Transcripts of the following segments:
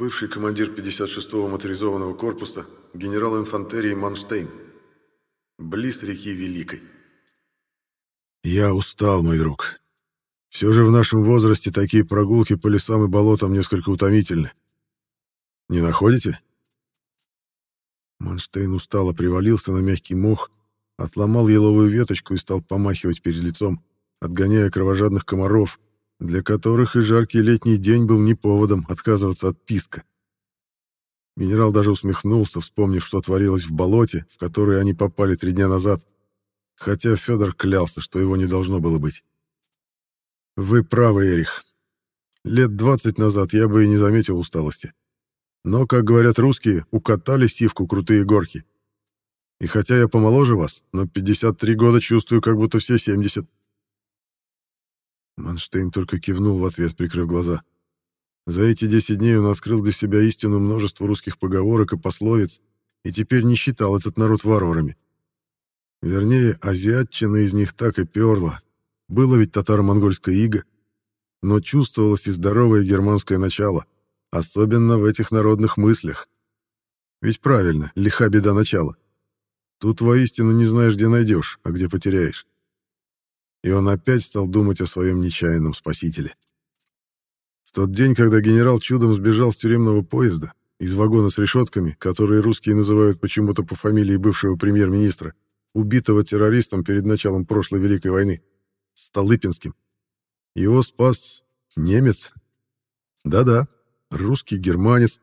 Бывший командир 56-го моторизованного корпуса, генерал инфантерии Манштейн. Близ реки Великой. Я устал, мой друг. Все же в нашем возрасте такие прогулки по лесам и болотам несколько утомительны. Не находите? Манштейн устало привалился на мягкий мох, отломал еловую веточку и стал помахивать перед лицом, отгоняя кровожадных комаров, для которых и жаркий летний день был не поводом отказываться от писка. Генерал даже усмехнулся, вспомнив, что творилось в болоте, в которое они попали три дня назад, хотя Федор клялся, что его не должно было быть. «Вы правы, Эрих. Лет двадцать назад я бы и не заметил усталости. Но, как говорят русские, укатали сивку крутые горки. И хотя я помоложе вас, но 53 года чувствую, как будто все 70. Манштейн только кивнул в ответ, прикрыв глаза. За эти 10 дней он открыл для себя истину множество русских поговорок и пословиц, и теперь не считал этот народ варварами. Вернее, азиатчина из них так и перла. Было ведь татаро-монгольское иго, но чувствовалось и здоровое германское начало, особенно в этих народных мыслях. Ведь правильно, лиха беда начала. Тут воистину не знаешь, где найдешь, а где потеряешь. И он опять стал думать о своем нечаянном спасителе. В тот день, когда генерал чудом сбежал с тюремного поезда, из вагона с решетками, которые русские называют почему-то по фамилии бывшего премьер-министра, убитого террористом перед началом прошлой Великой войны, Столыпинским. Его спас немец. Да-да, русский германец,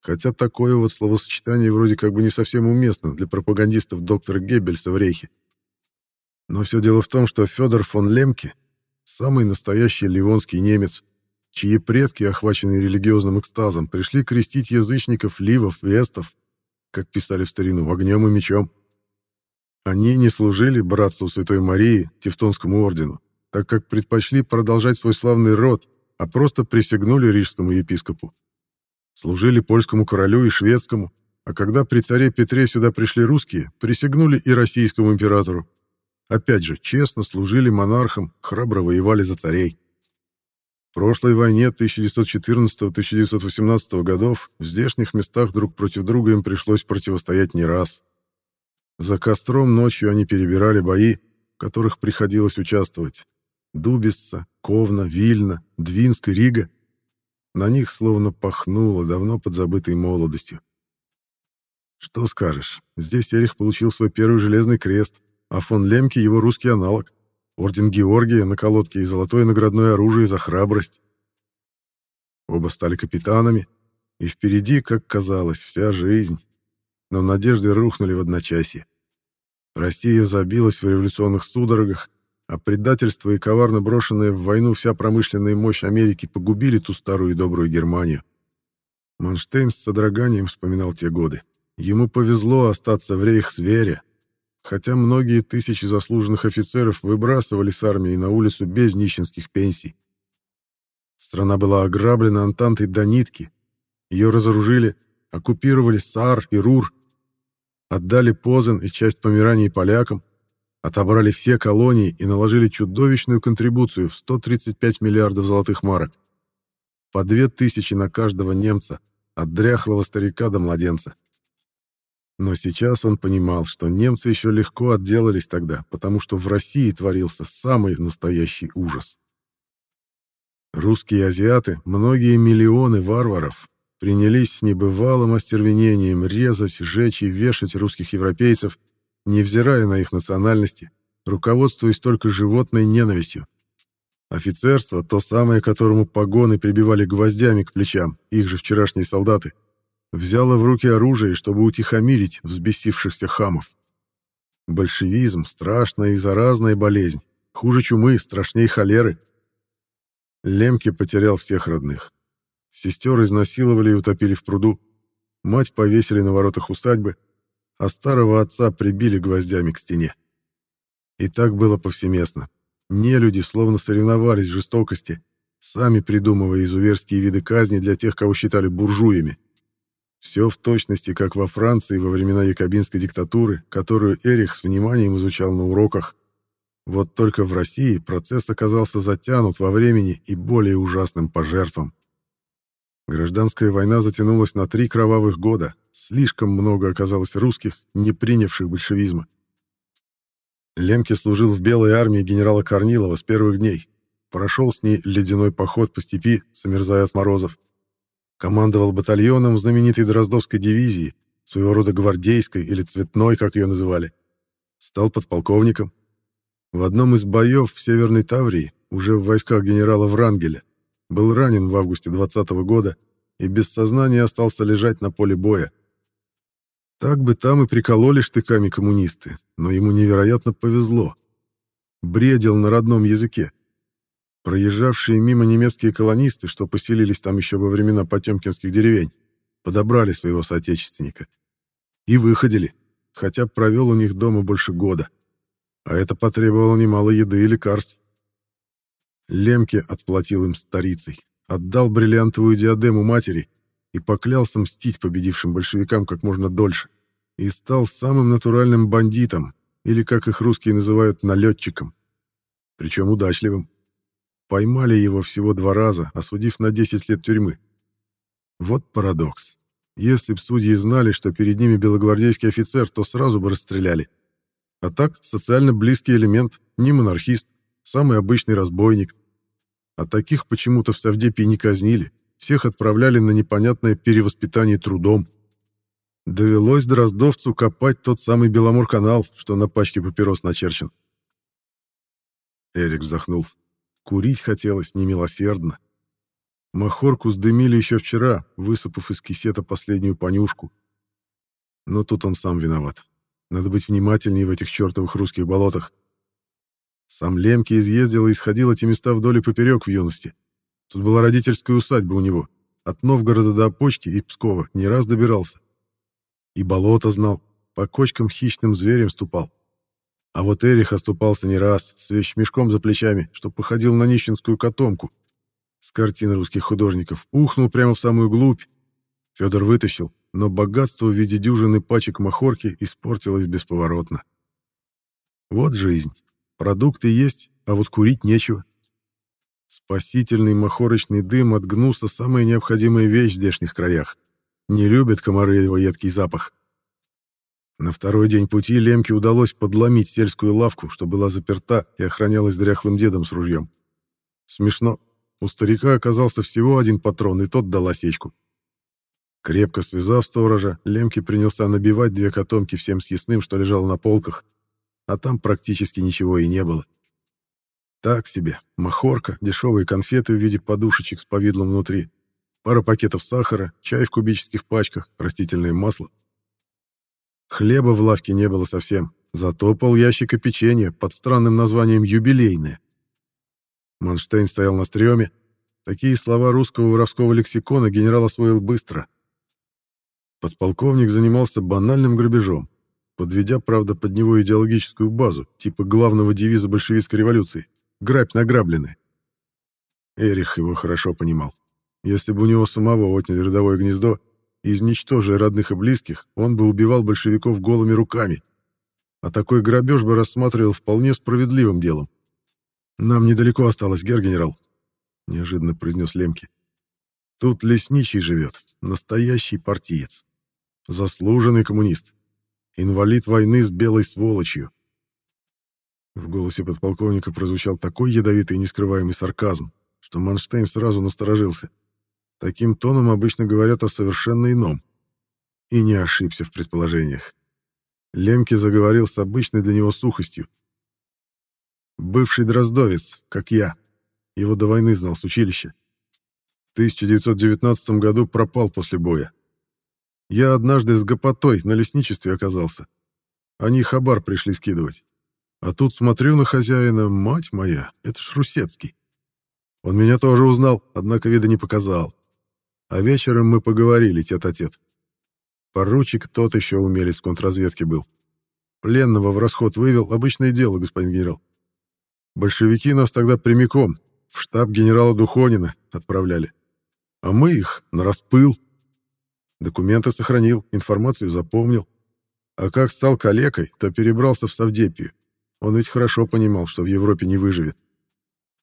Хотя такое вот словосочетание вроде как бы не совсем уместно для пропагандистов доктора Геббельса в Рейхе. Но все дело в том, что Федор фон Лемке — самый настоящий ливонский немец, чьи предки, охваченные религиозным экстазом, пришли крестить язычников, ливов, вестов, как писали в старину, огнем и мечом. Они не служили братству Святой Марии, Тевтонскому ордену, так как предпочли продолжать свой славный род, а просто присягнули рижскому епископу служили польскому королю и шведскому, а когда при царе Петре сюда пришли русские, присягнули и российскому императору. Опять же, честно служили монархам, храбро воевали за царей. В прошлой войне 1914-1918 годов в здешних местах друг против друга им пришлось противостоять не раз. За костром ночью они перебирали бои, в которых приходилось участвовать. Дубисца, Ковна, Вильна, Двинск и Рига на них словно пахнуло давно подзабытой молодостью. Что скажешь, здесь Эрих получил свой первый железный крест, а фон Лемке его русский аналог. Орден Георгия на колодке и золотое наградное оружие за храбрость. Оба стали капитанами, и впереди, как казалось, вся жизнь. Но надежды рухнули в одночасье. Россия забилась в революционных судорогах, а предательство и коварно брошенная в войну вся промышленная мощь Америки погубили ту старую и добрую Германию. Манштейн с содроганием вспоминал те годы. Ему повезло остаться в рейх зверя, хотя многие тысячи заслуженных офицеров выбрасывали с армии на улицу без нищенских пенсий. Страна была ограблена Антантой до нитки. Ее разоружили, оккупировали Саар и Рур, отдали Позен и часть Померании полякам, отобрали все колонии и наложили чудовищную контрибуцию в 135 миллиардов золотых марок. По две тысячи на каждого немца, от дряхлого старика до младенца. Но сейчас он понимал, что немцы еще легко отделались тогда, потому что в России творился самый настоящий ужас. Русские азиаты, многие миллионы варваров, принялись с небывалым остервенением резать, жечь и вешать русских европейцев невзирая на их национальности, руководствуясь только животной ненавистью. Офицерство, то самое, которому погоны прибивали гвоздями к плечам, их же вчерашние солдаты, взяло в руки оружие, чтобы утихомирить взбесившихся хамов. Большевизм — страшная и заразная болезнь, хуже чумы, страшнее холеры. Лемке потерял всех родных. Сестер изнасиловали и утопили в пруду, мать повесили на воротах усадьбы, а старого отца прибили гвоздями к стене. И так было повсеместно. Нелюди словно соревновались в жестокости, сами придумывая изуверские виды казни для тех, кого считали буржуями. Все в точности, как во Франции во времена якобинской диктатуры, которую Эрих с вниманием изучал на уроках. Вот только в России процесс оказался затянут во времени и более ужасным по жертвам. Гражданская война затянулась на три кровавых года. Слишком много оказалось русских, не принявших большевизма. Лемке служил в Белой армии генерала Корнилова с первых дней. Прошел с ней ледяной поход по степи, замерзая от морозов. Командовал батальоном знаменитой Дроздовской дивизии, своего рода гвардейской или цветной, как ее называли. Стал подполковником. В одном из боев в Северной Таврии, уже в войсках генерала Врангеля, был ранен в августе 20 -го года и без сознания остался лежать на поле боя. Так бы там и прикололи штыками коммунисты, но ему невероятно повезло. Бредил на родном языке. Проезжавшие мимо немецкие колонисты, что поселились там еще во времена потемкинских деревень, подобрали своего соотечественника. И выходили, хотя провел у них дома больше года. А это потребовало немало еды и лекарств. Лемке отплатил им старицей, отдал бриллиантовую диадему матери и поклялся мстить победившим большевикам как можно дольше. И стал самым натуральным бандитом, или, как их русские называют, налетчиком. Причем удачливым. Поймали его всего два раза, осудив на 10 лет тюрьмы. Вот парадокс. Если б судьи знали, что перед ними белогвардейский офицер, то сразу бы расстреляли. А так, социально близкий элемент, не монархист, самый обычный разбойник. А таких почему-то в Савдепе не казнили, всех отправляли на непонятное перевоспитание трудом. Довелось Дроздовцу копать тот самый Беломор-канал, что на пачке папирос начерчен. Эрик вздохнул. Курить хотелось немилосердно. Махорку сдымили еще вчера, высыпав из кисета последнюю понюшку. Но тут он сам виноват. Надо быть внимательнее в этих чертовых русских болотах. Сам Лемки изъездил и исходил эти места вдоль и поперек в юности. Тут была родительская усадьба у него. От Новгорода до Опочки и Пскова не раз добирался. И болото знал, по кочкам хищным зверем ступал. А вот Эрих оступался не раз, с вещмешком за плечами, что походил на нищенскую котомку. С картин русских художников ухнул прямо в самую глубь. Федор вытащил, но богатство в виде дюжины пачек махорки испортилось бесповоротно. Вот жизнь. Продукты есть, а вот курить нечего. Спасительный махорочный дым от гнуса — самая необходимая вещь в здешних краях. Не любят комары его едкий запах. На второй день пути Лемке удалось подломить сельскую лавку, что была заперта и охранялась дряхлым дедом с ружьем. Смешно. У старика оказался всего один патрон, и тот дал осечку. Крепко связав сторожа, Лемке принялся набивать две котомки всем съестным, что лежало на полках, а там практически ничего и не было. Так себе, махорка, дешевые конфеты в виде подушечек с повидлом внутри, пара пакетов сахара, чай в кубических пачках, растительное масло — Хлеба в лавке не было совсем, зато пол ящика печенья под странным названием «юбилейное». Манштейн стоял на стреме. Такие слова русского воровского лексикона генерал освоил быстро. Подполковник занимался банальным грабежом, подведя, правда, под него идеологическую базу, типа главного девиза большевистской революции «Грабь награбленное». Эрих его хорошо понимал. Если бы у него самого отняли родовое гнездо, Изничтожая родных и близких, он бы убивал большевиков голыми руками. А такой грабеж бы рассматривал вполне справедливым делом. «Нам недалеко осталось, гер-генерал», — неожиданно произнес Лемки. «Тут лесничий живет, настоящий партиец. Заслуженный коммунист. Инвалид войны с белой сволочью». В голосе подполковника прозвучал такой ядовитый и нескрываемый сарказм, что Манштейн сразу насторожился. Таким тоном обычно говорят о совершенно ином. И не ошибся в предположениях. Лемке заговорил с обычной для него сухостью. Бывший дроздовец, как я. Его до войны знал с училища. В 1919 году пропал после боя. Я однажды с гопотой на лесничестве оказался. Они хабар пришли скидывать. А тут смотрю на хозяина, мать моя, это ж Русецкий. Он меня тоже узнал, однако вида не показал. А вечером мы поговорили тет-а-тет. -тет. Поручик тот еще умелец в контрразведке был. Пленного в расход вывел, обычное дело, господин генерал. Большевики нас тогда прямиком в штаб генерала Духонина отправляли. А мы их на распыл. Документы сохранил, информацию запомнил. А как стал калекой, то перебрался в Савдепию. Он ведь хорошо понимал, что в Европе не выживет.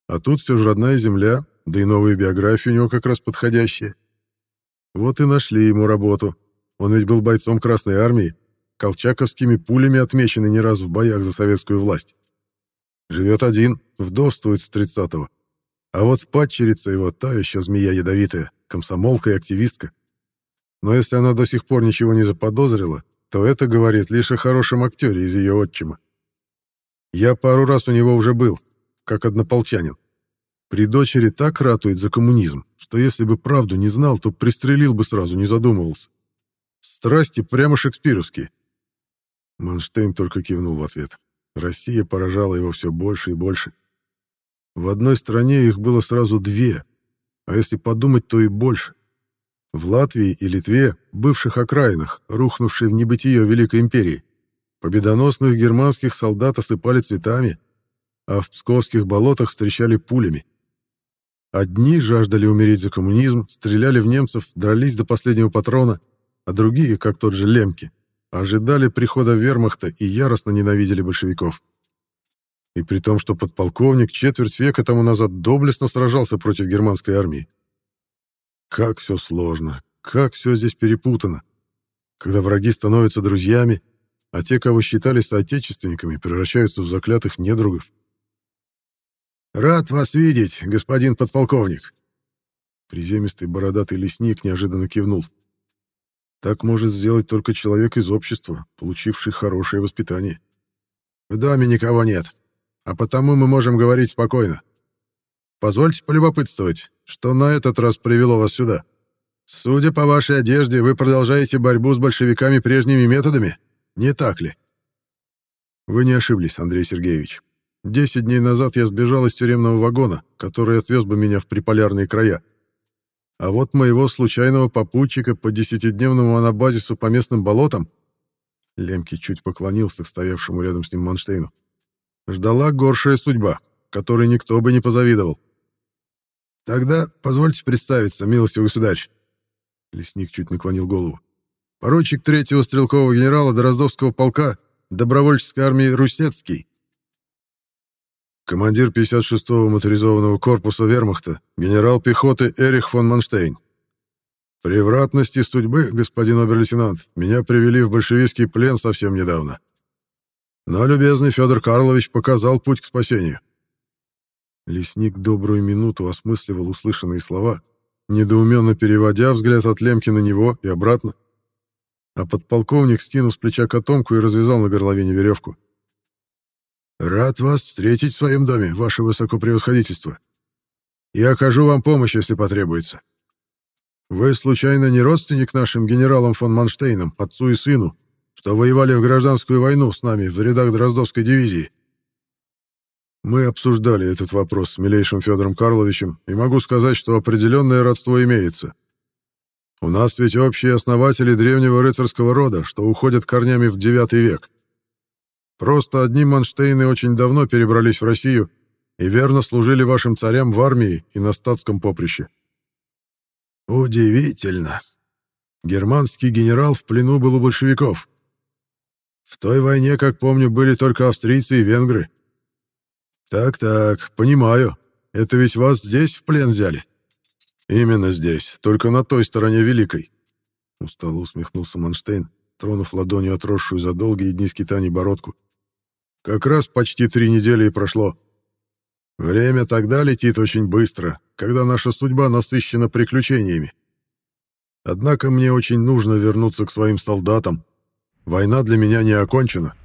А тут все же родная земля, да и новая биография у него как раз подходящая. Вот и нашли ему работу. Он ведь был бойцом Красной Армии, колчаковскими пулями отмеченный не раз в боях за советскую власть. Живет один, вдовствует с тридцатого. А вот падчерица его, та еще змея ядовитая, комсомолка и активистка. Но если она до сих пор ничего не заподозрила, то это говорит лишь о хорошем актере из ее отчима. Я пару раз у него уже был, как однополчанин. При дочери так ратует за коммунизм, что если бы правду не знал, то пристрелил бы сразу, не задумывался. Страсти прямо шекспировские. Манштейн только кивнул в ответ. Россия поражала его все больше и больше. В одной стране их было сразу две, а если подумать, то и больше. В Латвии и Литве, бывших окраинах, рухнувшей в небытие Великой империи, победоносных германских солдат осыпали цветами, а в псковских болотах встречали пулями. Одни жаждали умереть за коммунизм, стреляли в немцев, дрались до последнего патрона, а другие, как тот же Лемки, ожидали прихода вермахта и яростно ненавидели большевиков. И при том, что подполковник четверть века тому назад доблестно сражался против германской армии. Как все сложно, как все здесь перепутано. Когда враги становятся друзьями, а те, кого считали соотечественниками, превращаются в заклятых недругов. «Рад вас видеть, господин подполковник!» Приземистый бородатый лесник неожиданно кивнул. Так может сделать только человек из общества, получивший хорошее воспитание. В доме никого нет, а потому мы можем говорить спокойно. Позвольте полюбопытствовать, что на этот раз привело вас сюда. Судя по вашей одежде, вы продолжаете борьбу с большевиками прежними методами, не так ли? Вы не ошиблись, Андрей Сергеевич. Десять дней назад я сбежал из тюремного вагона, который отвез бы меня в приполярные края. А вот моего случайного попутчика по десятидневному анабазису по местным болотам Лемки чуть поклонился к стоявшему рядом с ним Манштейну. Ждала горшая судьба, которой никто бы не позавидовал. «Тогда позвольте представиться, милостивый государь». Лесник чуть наклонил голову. «Поручик третьего стрелкового генерала Дроздовского полка добровольческой армии Русецкий, командир 56-го моторизованного корпуса вермахта, генерал пехоты Эрих фон Манштейн. При вратности судьбы, господин обер-лейтенант, меня привели в большевистский плен совсем недавно. Но любезный Федор Карлович показал путь к спасению. Лесник добрую минуту осмысливал услышанные слова, недоуменно переводя взгляд от Лемки на него и обратно. А подполковник скинул с плеча котомку и развязал на горловине веревку. Рад вас встретить в своем доме, ваше высокопревосходительство. Я окажу вам помощь, если потребуется. Вы, случайно, не родственник нашим генералам фон Манштейнам, отцу и сыну, что воевали в гражданскую войну с нами в рядах Дроздовской дивизии? Мы обсуждали этот вопрос с милейшим Федором Карловичем, и могу сказать, что определенное родство имеется. У нас ведь общие основатели древнего рыцарского рода, что уходят корнями в IX век. Просто одни Манштейны очень давно перебрались в Россию и верно служили вашим царям в армии и на статском поприще. Удивительно. Германский генерал в плену был у большевиков. В той войне, как помню, были только австрийцы и венгры. Так-так, понимаю. Это ведь вас здесь в плен взяли? Именно здесь, только на той стороне Великой. Устало усмехнулся Манштейн, тронув ладонью отросшую за долгие дни скитаний бородку. Как раз почти три недели и прошло. Время тогда летит очень быстро, когда наша судьба насыщена приключениями. Однако мне очень нужно вернуться к своим солдатам. Война для меня не окончена.